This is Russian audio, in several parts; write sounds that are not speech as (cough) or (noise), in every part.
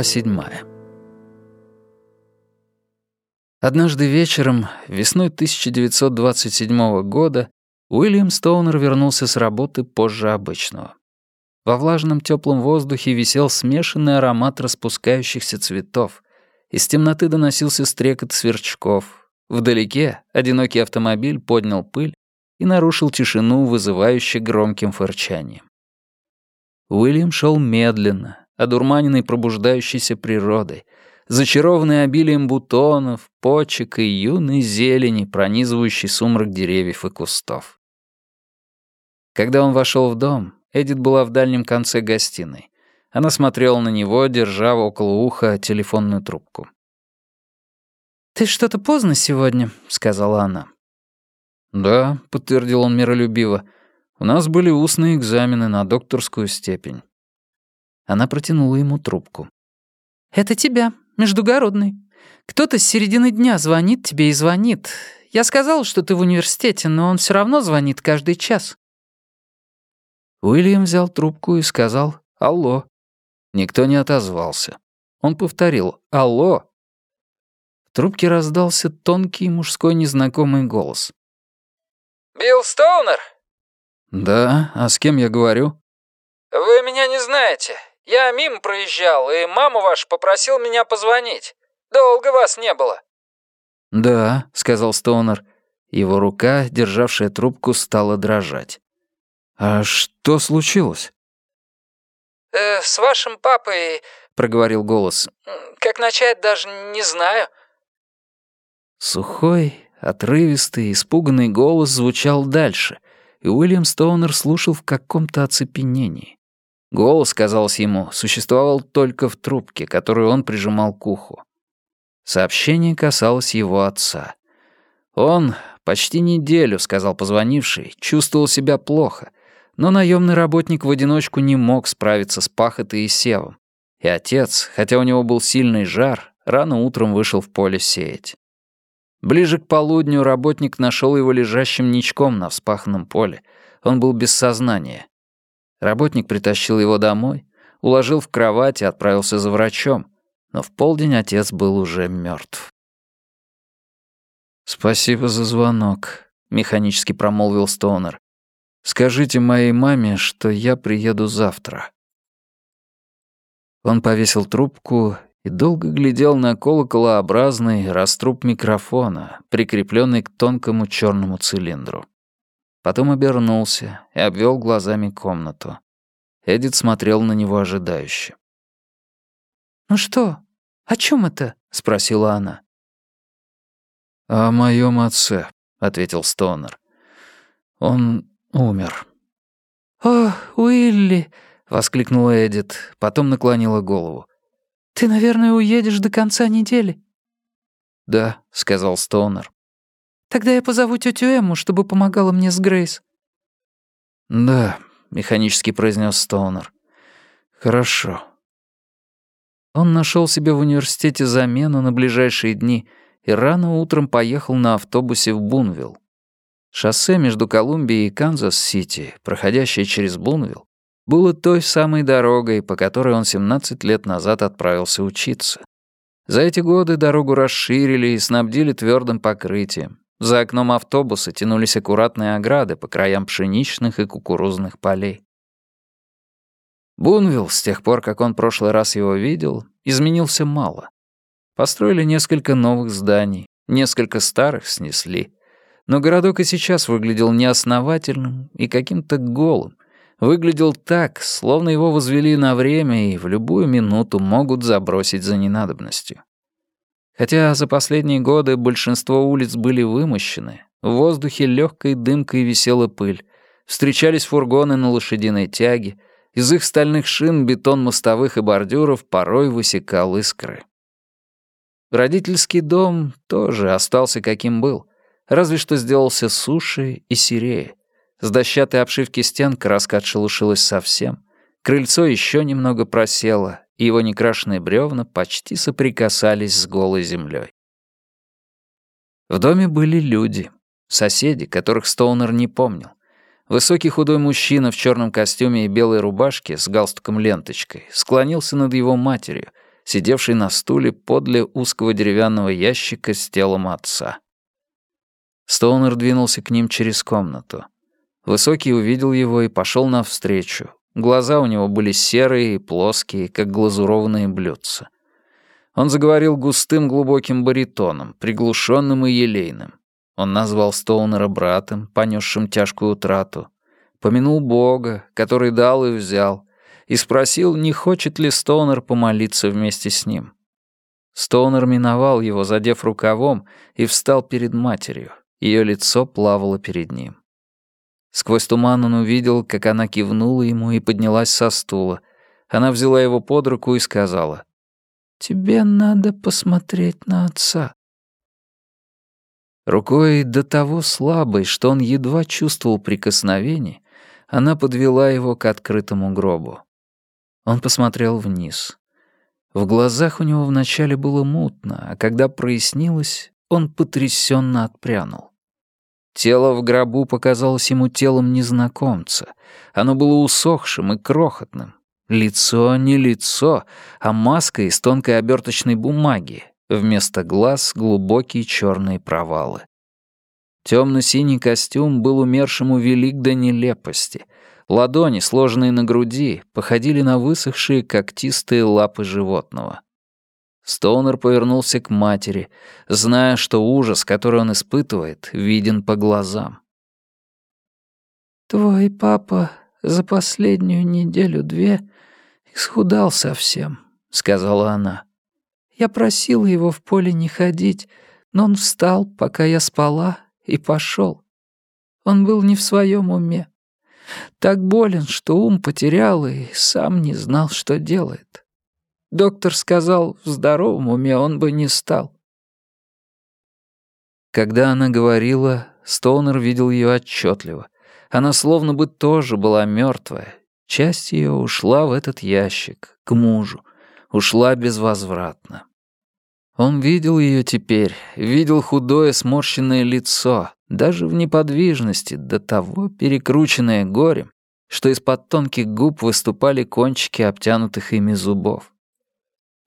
Глава седьмая. Однажды вечером, весной 1927 года, Уильям Стоунер вернулся с работы позже обычного. Во влажном теплом воздухе висел смешанный аромат распускающихся цветов. Из темноты доносился стрекот сверчков. Вдалеке одинокий автомобиль поднял пыль и нарушил тишину, вызывающе громким фырчанием. Уильям шел медленно, одурманенный пробуждающейся природой, зачарованный обилием бутонов, почек и юной зелени, пронизывающей сумрак деревьев и кустов. Когда он вошел в дом, Эдит была в дальнем конце гостиной. Она смотрела на него, держа около уха телефонную трубку. «Ты что-то поздно сегодня», — сказала она. «Да», — подтвердил он миролюбиво. «У нас были устные экзамены на докторскую степень». Она протянула ему трубку. «Это тебя, междугородный. Кто-то с середины дня звонит тебе и звонит. Я сказал, что ты в университете, но он все равно звонит каждый час. Уильям взял трубку и сказал «Алло». Никто не отозвался. Он повторил «Алло». В трубке раздался тонкий мужской незнакомый голос. «Билл Стоунер?» «Да, а с кем я говорю?» «Вы меня не знаете. Я мимо проезжал, и маму вашу попросил меня позвонить. Долго вас не было». «Да», — сказал Стоунер. Его рука, державшая трубку, стала дрожать. «А что случилось?» «Э, «С вашим папой...» — проговорил голос. «Как начать, даже не знаю». Сухой, отрывистый, испуганный голос звучал дальше, и Уильям Стоунер слушал в каком-то оцепенении. Голос, казалось ему, существовал только в трубке, которую он прижимал к уху. Сообщение касалось его отца. Он почти неделю, сказал позвонивший, чувствовал себя плохо — но наемный работник в одиночку не мог справиться с пахотой и севом. И отец, хотя у него был сильный жар, рано утром вышел в поле сеять. Ближе к полудню работник нашел его лежащим ничком на вспаханном поле. Он был без сознания. Работник притащил его домой, уложил в кровать и отправился за врачом, но в полдень отец был уже мертв. «Спасибо за звонок», — механически промолвил Стоунер. Скажите моей маме, что я приеду завтра». Он повесил трубку и долго глядел на колоколообразный раструб микрофона, прикрепленный к тонкому черному цилиндру. Потом обернулся и обвел глазами комнату. Эдит смотрел на него ожидающе. «Ну что? О чем это?» — спросила она. «О моем отце», — ответил Стонер. «Он умер». «О, Уилли!» — воскликнула Эдит, потом наклонила голову. «Ты, наверное, уедешь до конца недели?» «Да», — сказал Стоунер. «Тогда я позову тетю Эмму, чтобы помогала мне с Грейс». «Да», — механически произнес Стоунер. «Хорошо». Он нашел себе в университете замену на ближайшие дни и рано утром поехал на автобусе в Бунвилл. Шоссе между Колумбией и Канзас-Сити, проходящее через Бунвилл, было той самой дорогой, по которой он 17 лет назад отправился учиться. За эти годы дорогу расширили и снабдили твердым покрытием. За окном автобуса тянулись аккуратные ограды по краям пшеничных и кукурузных полей. Бунвилл, с тех пор, как он прошлый раз его видел, изменился мало. Построили несколько новых зданий, несколько старых снесли — но городок и сейчас выглядел неосновательным и каким-то голым. Выглядел так, словно его возвели на время и в любую минуту могут забросить за ненадобностью. Хотя за последние годы большинство улиц были вымощены, в воздухе легкой дымкой висела пыль, встречались фургоны на лошадиной тяге, из их стальных шин бетон мостовых и бордюров порой высекал искры. Родительский дом тоже остался каким был, разве что сделался суше и серее. С дощатой обшивки стен краска отшелушилась совсем, крыльцо еще немного просело, и его некрашенные бревна почти соприкасались с голой землей. В доме были люди, соседи, которых Стоунер не помнил. Высокий худой мужчина в черном костюме и белой рубашке с галстуком-ленточкой склонился над его матерью, сидевший на стуле подле узкого деревянного ящика с телом отца. Стоунер двинулся к ним через комнату. Высокий увидел его и пошел навстречу. Глаза у него были серые и плоские, как глазурованные блюдца. Он заговорил густым глубоким баритоном, приглушенным и елейным. Он назвал Стоунера братом, понесшим тяжкую утрату. Помянул Бога, который дал и взял, и спросил, не хочет ли Стоунер помолиться вместе с ним. Стоунер миновал его, задев рукавом, и встал перед матерью. Ее лицо плавало перед ним. Сквозь туман он увидел, как она кивнула ему и поднялась со стула. Она взяла его под руку и сказала, «Тебе надо посмотреть на отца». Рукой до того слабой, что он едва чувствовал прикосновение, она подвела его к открытому гробу. Он посмотрел вниз. В глазах у него вначале было мутно, а когда прояснилось, он потрясенно отпрянул. Тело в гробу показалось ему телом незнакомца. Оно было усохшим и крохотным. Лицо не лицо, а маска из тонкой оберточной бумаги. Вместо глаз — глубокие черные провалы. Темно-синий костюм был умершему велик до нелепости. Ладони, сложенные на груди, походили на высохшие когтистые лапы животного. Стоунер повернулся к матери, зная, что ужас, который он испытывает, виден по глазам. «Твой папа за последнюю неделю-две исхудал совсем», — сказала она. «Я просила его в поле не ходить, но он встал, пока я спала, и пошел. Он был не в своем уме. Так болен, что ум потерял и сам не знал, что делает. Доктор сказал, в здоровом уме он бы не стал. Когда она говорила, Стоунер видел ее отчетливо. Она словно бы тоже была мертвая. Часть ее ушла в этот ящик, к мужу. Ушла безвозвратно. Он видел ее теперь, видел худое сморщенное лицо, даже в неподвижности, до того перекрученное горем, что из-под тонких губ выступали кончики обтянутых ими зубов.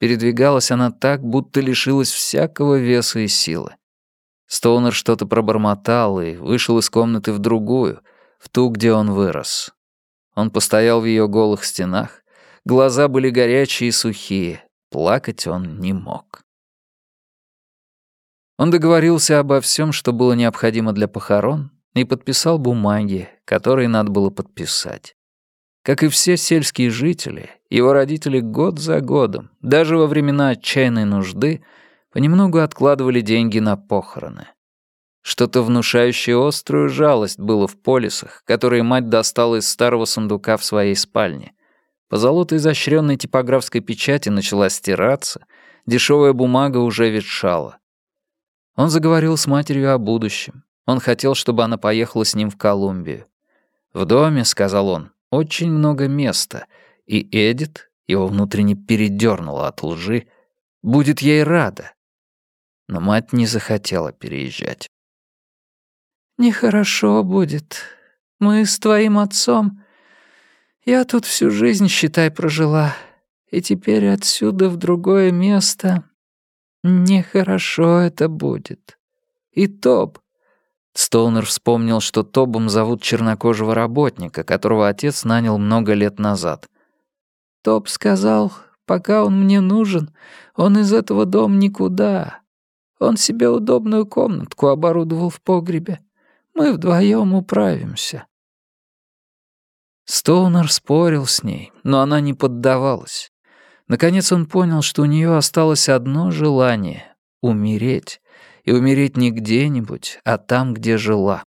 Передвигалась она так, будто лишилась всякого веса и силы. Стоунер что-то пробормотал и вышел из комнаты в другую, в ту, где он вырос. Он постоял в ее голых стенах, глаза были горячие и сухие, плакать он не мог. Он договорился обо всем, что было необходимо для похорон, и подписал бумаги, которые надо было подписать. Как и все сельские жители, его родители год за годом, даже во времена отчаянной нужды, понемногу откладывали деньги на похороны. Что-то внушающее острую жалость было в полисах, которые мать достала из старого сундука в своей спальне. По золотой изощренной типографской печати начала стираться, дешевая бумага уже ветшала. Он заговорил с матерью о будущем. Он хотел, чтобы она поехала с ним в Колумбию. «В доме», — сказал он, очень много места, и Эдит, его внутренне передернула от лжи, будет ей рада. Но мать не захотела переезжать. «Нехорошо будет. Мы с твоим отцом... Я тут всю жизнь, считай, прожила, и теперь отсюда в другое место... Нехорошо это будет. И Топ, Стоунер вспомнил, что Тобом зовут чернокожего работника, которого отец нанял много лет назад. Тоб сказал, пока он мне нужен, он из этого дома никуда. Он себе удобную комнатку оборудовал в погребе. Мы вдвоем управимся. Стоунер спорил с ней, но она не поддавалась. Наконец он понял, что у нее осталось одно желание — умереть и умереть не где-нибудь, а там, где жила.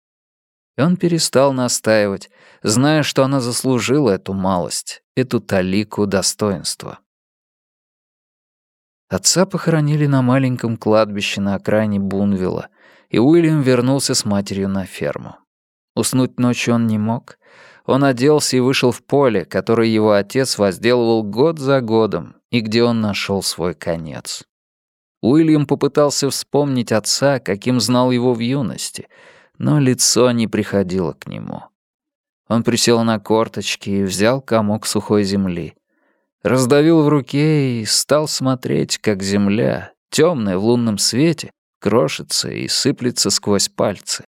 И он перестал настаивать, зная, что она заслужила эту малость, эту талику достоинства. Отца похоронили на маленьком кладбище на окраине Бунвилла, и Уильям вернулся с матерью на ферму. Уснуть ночью он не мог. Он оделся и вышел в поле, которое его отец возделывал год за годом, и где он нашел свой конец. Уильям попытался вспомнить отца, каким знал его в юности, но лицо не приходило к нему. Он присел на корточки и взял комок сухой земли. раздавил в руке и стал смотреть, как земля, темная в лунном свете, крошится и сыплется сквозь пальцы.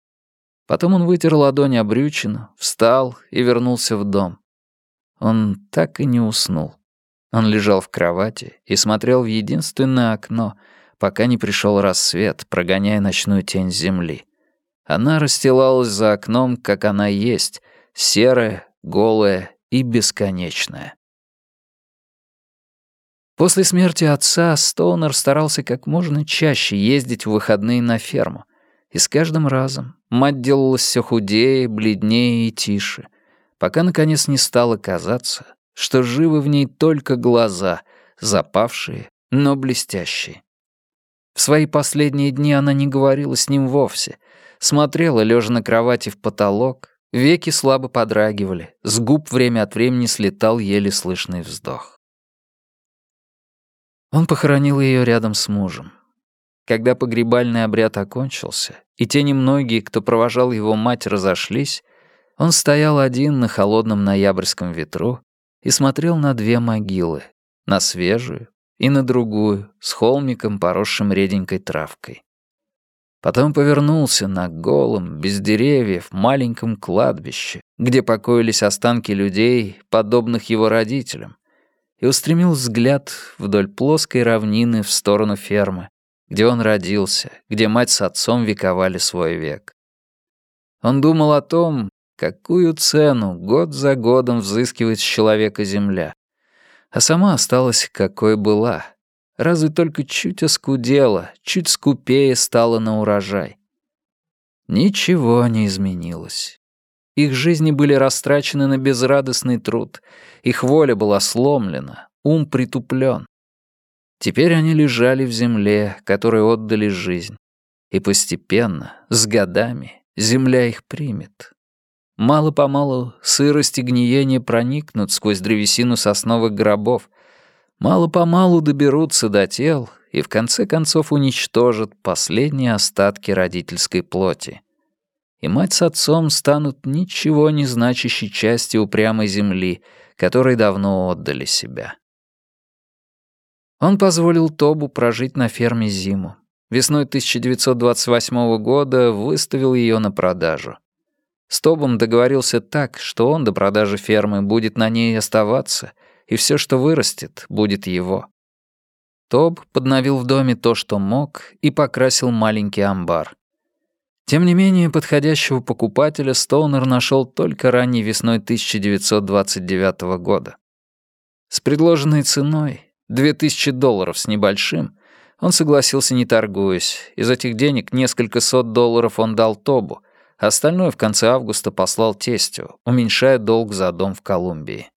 Потом он вытер ладонь о брючину, встал и вернулся в дом. Он так и не уснул. Он лежал в кровати и смотрел в единственное окно, пока не пришел рассвет, прогоняя ночную тень земли. Она расстилалась за окном, как она есть, серая, голая и бесконечная. После смерти отца Стоунер старался как можно чаще ездить в выходные на ферму, и с каждым разом мать делалась все худее, бледнее и тише, пока наконец не стало казаться, что живы в ней только глаза, запавшие, но блестящие. В свои последние дни она не говорила с ним вовсе, смотрела, лежа на кровати в потолок, веки слабо подрагивали, с губ время от времени слетал еле слышный вздох. Он похоронил ее рядом с мужем. Когда погребальный обряд окончился, и те немногие, кто провожал его мать, разошлись, он стоял один на холодном ноябрьском ветру и смотрел на две могилы, на свежую и на другую, с холмиком, поросшим реденькой травкой. Потом повернулся на голом, без деревьев, маленьком кладбище, где покоились останки людей, подобных его родителям, и устремил взгляд вдоль плоской равнины в сторону фермы, где он родился, где мать с отцом вековали свой век. Он думал о том, какую цену год за годом взыскивает с человека земля, а сама осталась какой была — разве только чуть оскудела, чуть скупее стала на урожай. Ничего не изменилось. Их жизни были растрачены на безрадостный труд, их воля была сломлена, ум притуплен. Теперь они лежали в земле, которой отдали жизнь, и постепенно, с годами, земля их примет. Мало-помалу сырость и гниение проникнут сквозь древесину сосновых гробов, мало-помалу доберутся до тел и в конце концов уничтожат последние остатки родительской плоти. И мать с отцом станут ничего не значащей частью упрямой земли, которой давно отдали себя. Он позволил Тобу прожить на ферме зиму. Весной 1928 года выставил ее на продажу. С Тобом договорился так, что он до продажи фермы будет на ней оставаться — и все, что вырастет, будет его. Тоб подновил в доме то, что мог, и покрасил маленький амбар. Тем не менее, подходящего покупателя Стоунер нашел только ранней весной 1929 года. С предложенной ценой, 2000 долларов с небольшим, он согласился не торгуясь. Из этих денег несколько сот долларов он дал Тобу, остальное в конце августа послал тестю, уменьшая долг за дом в Колумбии.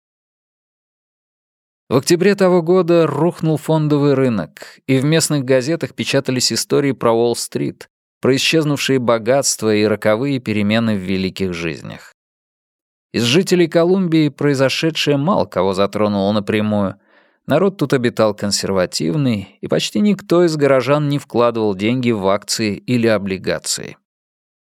В октябре того года рухнул фондовый рынок, и в местных газетах печатались истории про Уолл-стрит, про исчезнувшие богатства и роковые перемены в великих жизнях. Из жителей Колумбии произошедшее мало кого затронуло напрямую. Народ тут обитал консервативный, и почти никто из горожан не вкладывал деньги в акции или облигации.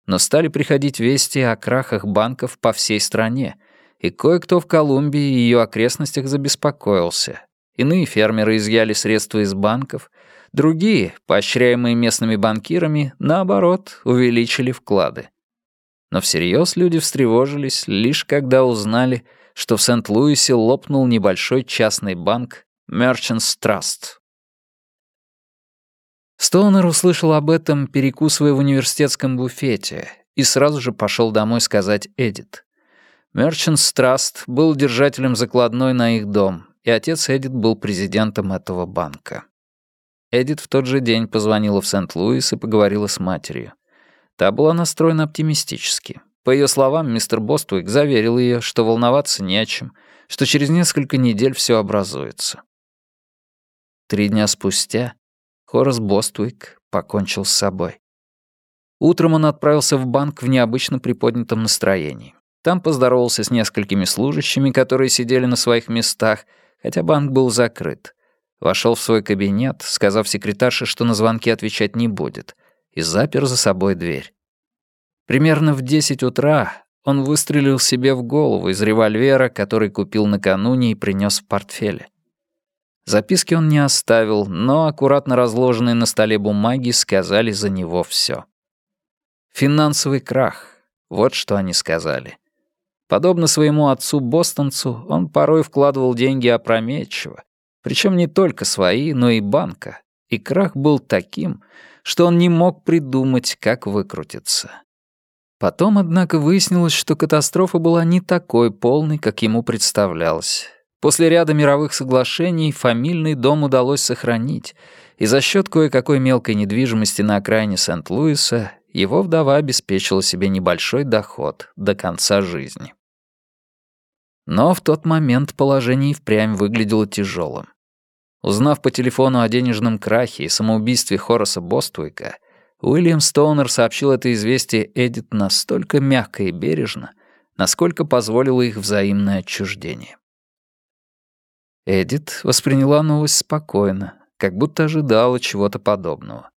Но стали приходить вести о крахах банков по всей стране — и кое-кто в Колумбии и ее окрестностях забеспокоился. Иные фермеры изъяли средства из банков, другие, поощряемые местными банкирами, наоборот, увеличили вклады. Но всерьез люди встревожились, лишь когда узнали, что в Сент-Луисе лопнул небольшой частный банк Merchants Trust. Стоунер услышал об этом, перекусывая в университетском буфете, и сразу же пошел домой сказать Эдит. Merchants Trust был держателем закладной на их дом, и отец Эдит был президентом этого банка. Эдит в тот же день позвонила в Сент-Луис и поговорила с матерью. Та была настроена оптимистически. По ее словам, мистер Боствик заверил ее, что волноваться не о чем, что через несколько недель все образуется. Три дня спустя Хорас Боствик покончил с собой. Утром он отправился в банк в необычно приподнятом настроении. Там поздоровался с несколькими служащими, которые сидели на своих местах, хотя банк был закрыт. Вошел в свой кабинет, сказав секретарше, что на звонки отвечать не будет, и запер за собой дверь. Примерно в 10 утра он выстрелил себе в голову из револьвера, который купил накануне и принес в портфеле. Записки он не оставил, но аккуратно разложенные на столе бумаги сказали за него все. Финансовый крах. Вот что они сказали. Подобно своему отцу-бостонцу, он порой вкладывал деньги опрометчиво, причем не только свои, но и банка. И крах был таким, что он не мог придумать, как выкрутиться. Потом, однако, выяснилось, что катастрофа была не такой полной, как ему представлялось. После ряда мировых соглашений фамильный дом удалось сохранить, и за счет кое-какой мелкой недвижимости на окраине Сент-Луиса его вдова обеспечила себе небольшой доход до конца жизни. Но в тот момент положение впрямь выглядело тяжелым. Узнав по телефону о денежном крахе и самоубийстве Хораса Боствейка, Уильям Стоунер сообщил это известие Эдит настолько мягко и бережно, насколько позволило их взаимное отчуждение. Эдит восприняла новость спокойно, как будто ожидала чего-то подобного.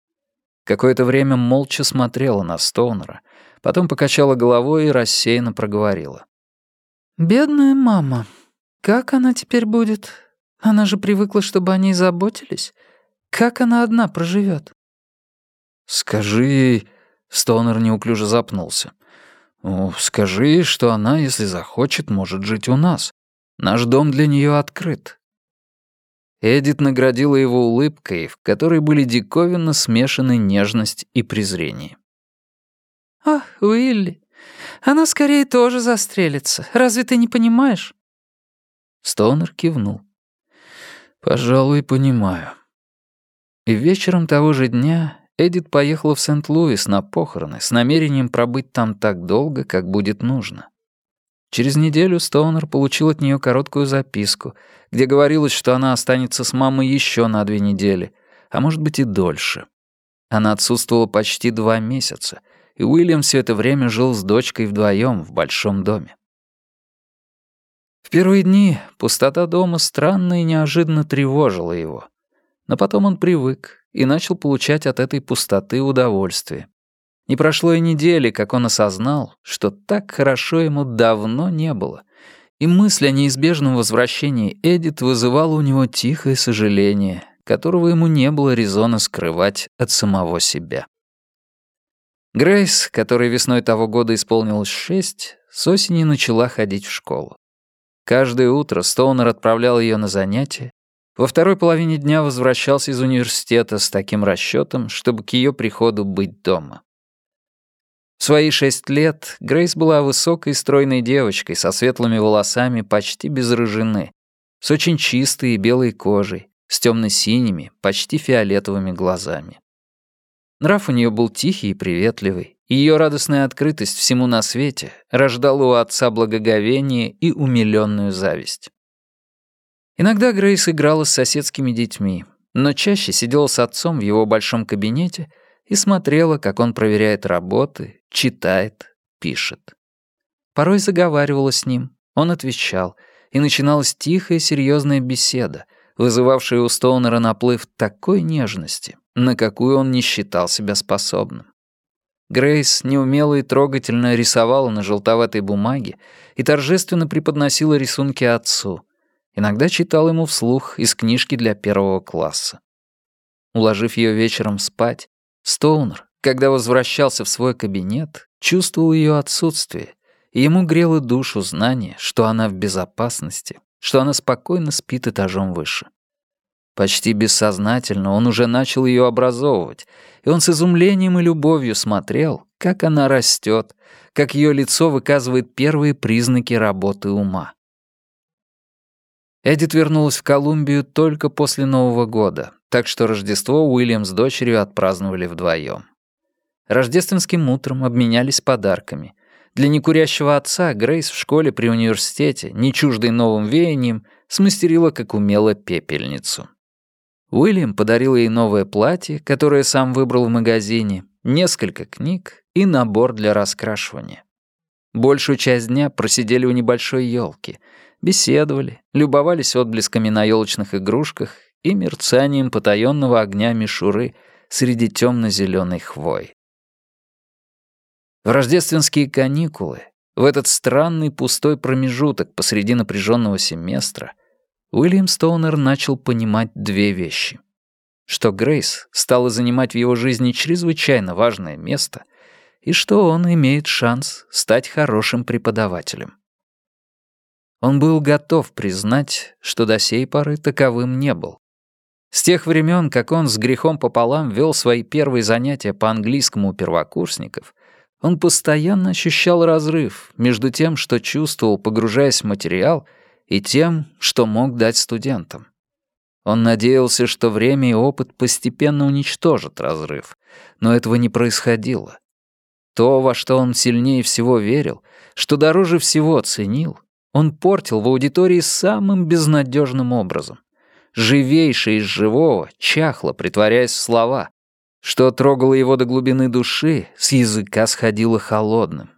Какое-то время молча смотрела на Стоунера, потом покачала головой и рассеянно проговорила. «Бедная мама. Как она теперь будет? Она же привыкла, чтобы о ней заботились. Как она одна проживет? «Скажи ей...» — Стоунер неуклюже запнулся. «Скажи ей, что она, если захочет, может жить у нас. Наш дом для нее открыт». Эдит наградила его улыбкой, в которой были диковинно смешаны нежность и презрение. «Ах, Уилли, она скорее тоже застрелится. Разве ты не понимаешь?» Стоунер кивнул. «Пожалуй, понимаю». И вечером того же дня Эдит поехала в Сент-Луис на похороны с намерением пробыть там так долго, как будет нужно. Через неделю Стоунер получил от нее короткую записку, где говорилось, что она останется с мамой еще на две недели, а может быть и дольше. Она отсутствовала почти два месяца — и Уильям все это время жил с дочкой вдвоем в большом доме. В первые дни пустота дома странно и неожиданно тревожила его. Но потом он привык и начал получать от этой пустоты удовольствие. Не прошло и недели, как он осознал, что так хорошо ему давно не было, и мысль о неизбежном возвращении Эдит вызывала у него тихое сожаление, которого ему не было резона скрывать от самого себя. Грейс, которой весной того года исполнилось шесть, с осени начала ходить в школу. Каждое утро Стоунер отправлял ее на занятия, во второй половине дня возвращался из университета с таким расчетом, чтобы к ее приходу быть дома. В свои шесть лет Грейс была высокой стройной девочкой со светлыми волосами почти без рыжины, с очень чистой и белой кожей, с темно-синими, почти фиолетовыми глазами. Нрав у нее был тихий и приветливый, ее радостная открытость всему на свете рождала у отца благоговение и умиленную зависть. Иногда Грейс играла с соседскими детьми, но чаще сидела с отцом в его большом кабинете и смотрела, как он проверяет работы, читает, пишет. Порой заговаривала с ним, он отвечал, и начиналась тихая серьезная беседа, вызывавшая у Стоунера наплыв такой нежности, на какую он не считал себя способным. Грейс неумело и трогательно рисовала на желтоватой бумаге и торжественно преподносила рисунки отцу. Иногда читал ему вслух из книжки для первого класса. Уложив ее вечером спать, Стоунер, когда возвращался в свой кабинет, чувствовал ее отсутствие, и ему грело душу знание, что она в безопасности, что она спокойно спит этажом выше. Почти бессознательно он уже начал ее образовывать, и он с изумлением и любовью смотрел, как она растет, как ее лицо выказывает первые признаки работы ума. Эдит вернулась в Колумбию только после Нового года, так что Рождество Уильям с дочерью отпраздновали вдвоем. Рождественским утром обменялись подарками. Для некурящего отца Грейс в школе при университете, не чуждой новым веянием, смастерила как умело пепельницу. Уильям подарил ей новое платье, которое сам выбрал в магазине, несколько книг и набор для раскрашивания. Большую часть дня просидели у небольшой елки, беседовали, любовались отблесками на елочных игрушках и мерцанием потаенного огня мишуры среди темно-зеленой хвои. В рождественские каникулы, в этот странный пустой промежуток посреди напряженного семестра, Уильям Стоунер начал понимать две вещи. Что Грейс стала занимать в его жизни чрезвычайно важное место, и что он имеет шанс стать хорошим преподавателем. Он был готов признать, что до сей поры таковым не был. С тех времен, как он с грехом пополам вел свои первые занятия по английскому у первокурсников, он постоянно ощущал разрыв между тем, что чувствовал, погружаясь в материал, и тем, что мог дать студентам. Он надеялся, что время и опыт постепенно уничтожат разрыв, но этого не происходило. То, во что он сильнее всего верил, что дороже всего ценил, он портил в аудитории самым безнадежным образом. Живейшее из живого чахло, притворяясь в слова. Что трогало его до глубины души, с языка сходило холодным.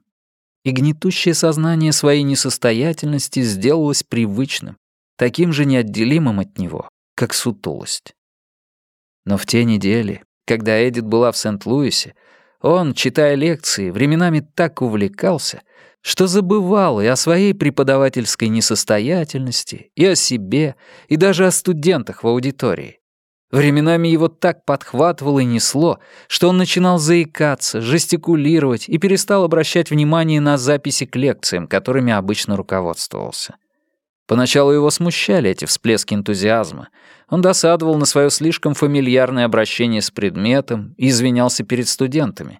И гнетущее сознание своей несостоятельности сделалось привычным, таким же неотделимым от него, как сутулость. Но в те недели, когда Эдит была в Сент-Луисе, он, читая лекции, временами так увлекался, что забывал и о своей преподавательской несостоятельности, и о себе, и даже о студентах в аудитории. Временами его так подхватывало и несло, что он начинал заикаться, жестикулировать и перестал обращать внимание на записи к лекциям, которыми обычно руководствовался. Поначалу его смущали эти всплески энтузиазма. Он досадовал на свое слишком фамильярное обращение с предметом и извинялся перед студентами.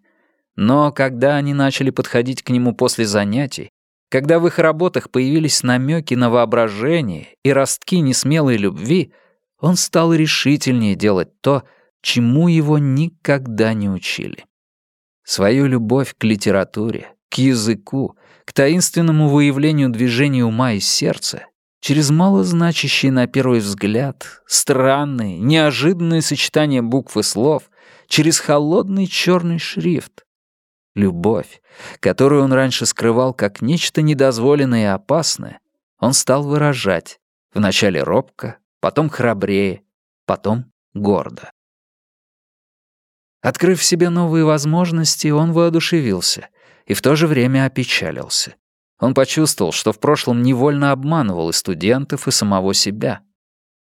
Но когда они начали подходить к нему после занятий, когда в их работах появились намеки на воображение и ростки несмелой любви, он стал решительнее делать то, чему его никогда не учили. Свою любовь к литературе, к языку, к таинственному выявлению движения ума и сердца через малозначащие на первый взгляд, странные, неожиданные сочетания букв и слов, через холодный черный шрифт. Любовь, которую он раньше скрывал как нечто недозволенное и опасное, он стал выражать, вначале робко, потом храбрее, потом гордо. Открыв себе новые возможности, он воодушевился и в то же время опечалился. Он почувствовал, что в прошлом невольно обманывал и студентов, и самого себя.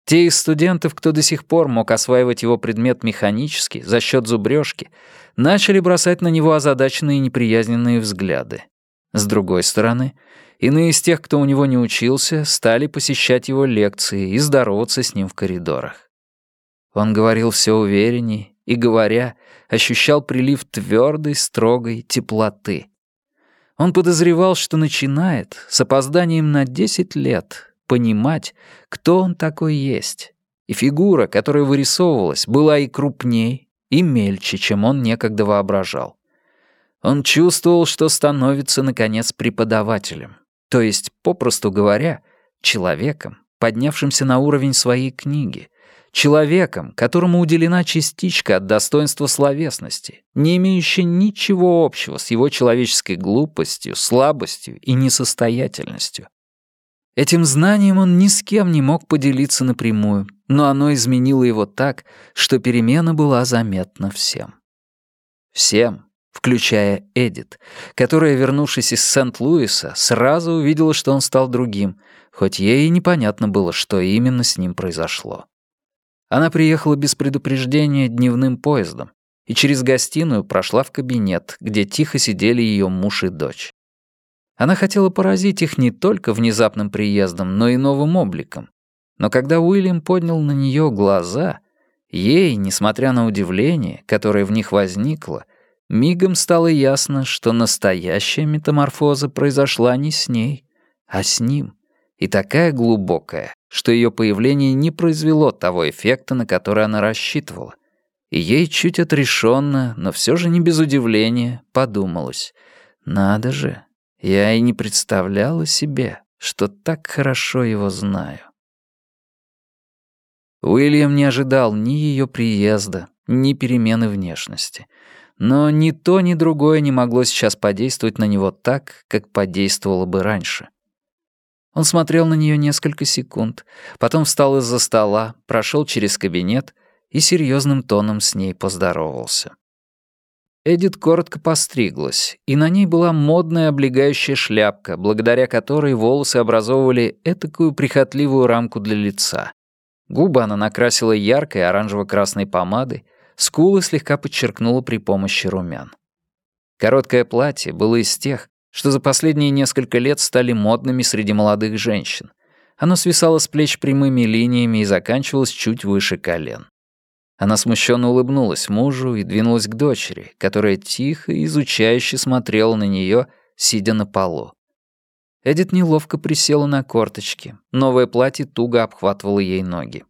Те из студентов, кто до сих пор мог осваивать его предмет механически, за счет зубрежки, начали бросать на него озадаченные неприязненные взгляды. С другой стороны, иные из тех, кто у него не учился, стали посещать его лекции и здороваться с ним в коридорах. Он говорил все уверенней и, говоря, ощущал прилив твердой, строгой теплоты. Он подозревал, что начинает, с опозданием на 10 лет, понимать, кто он такой есть. И фигура, которая вырисовывалась, была и крупней, и мельче, чем он некогда воображал. Он чувствовал, что становится, наконец, преподавателем, то есть, попросту говоря, человеком, поднявшимся на уровень своей книги, человеком, которому уделена частичка от достоинства словесности, не имеющая ничего общего с его человеческой глупостью, слабостью и несостоятельностью. Этим знанием он ни с кем не мог поделиться напрямую, но оно изменило его так, что перемена была заметна всем. Всем, включая Эдит, которая, вернувшись из Сент-Луиса, сразу увидела, что он стал другим, хоть ей и непонятно было, что именно с ним произошло. Она приехала без предупреждения дневным поездом и через гостиную прошла в кабинет, где тихо сидели ее муж и дочь. Она хотела поразить их не только внезапным приездом, но и новым обликом. Но когда Уильям поднял на нее глаза, ей, несмотря на удивление, которое в них возникло, мигом стало ясно, что настоящая метаморфоза произошла не с ней, а с ним, и такая глубокая, что ее появление не произвело того эффекта, на который она рассчитывала. И ей чуть отрешенно, но все же не без удивления, подумалось. «Надо же, я и не представляла себе, что так хорошо его знаю». Уильям не ожидал ни ее приезда, ни перемены внешности. Но ни то, ни другое не могло сейчас подействовать на него так, как подействовало бы раньше. Он смотрел на нее несколько секунд, потом встал из-за стола, прошел через кабинет и серьезным тоном с ней поздоровался. Эдит коротко постриглась, и на ней была модная облегающая шляпка, благодаря которой волосы образовывали этакую прихотливую рамку для лица. Губы она накрасила яркой оранжево-красной помадой, скулы слегка подчеркнула при помощи румян. Короткое платье было из тех, что за последние несколько лет стали модными среди молодых женщин. Оно свисало с плеч прямыми линиями и заканчивалось чуть выше колен. Она смущенно улыбнулась мужу и двинулась к дочери, которая тихо и изучающе смотрела на нее, сидя на полу. Эдит неловко присела на корточки. Новое платье туго обхватывало ей ноги.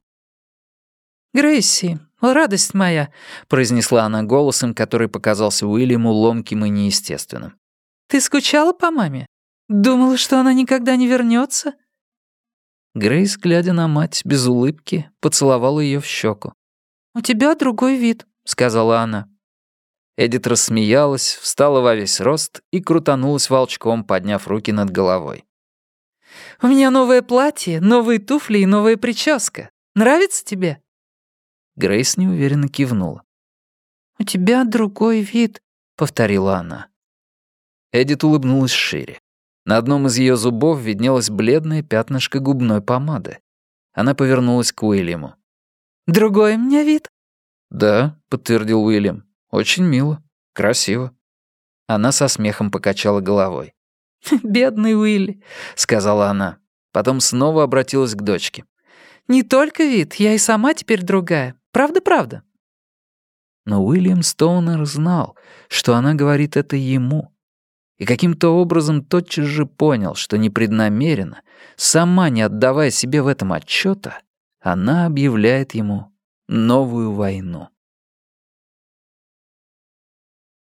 «Грейси, радость моя», — произнесла она голосом, который показался Уильяму ломким и неестественным. «Ты скучала по маме? Думала, что она никогда не вернется? Грейс, глядя на мать без улыбки, поцеловала ее в щеку. «У тебя другой вид», — сказала она. Эдит рассмеялась, встала во весь рост и крутанулась волчком, подняв руки над головой. «У меня новое платье, новые туфли и новая прическа. Нравится тебе?» Грейс неуверенно кивнула. «У тебя другой вид», — повторила она. Эдит улыбнулась шире. На одном из ее зубов виднелось бледное пятнышко губной помады. Она повернулась к Уильяму. «Другой у меня вид?» «Да», — подтвердил Уильям. «Очень мило. Красиво». Она со смехом покачала головой. (laughs) «Бедный Уилли», — сказала она. Потом снова обратилась к дочке. «Не только вид, я и сама теперь другая. Правда-правда?» Но Уильям Стоунер знал, что она говорит это ему. И каким-то образом тотчас же понял, что непреднамеренно, сама не отдавая себе в этом отчета, она объявляет ему новую войну.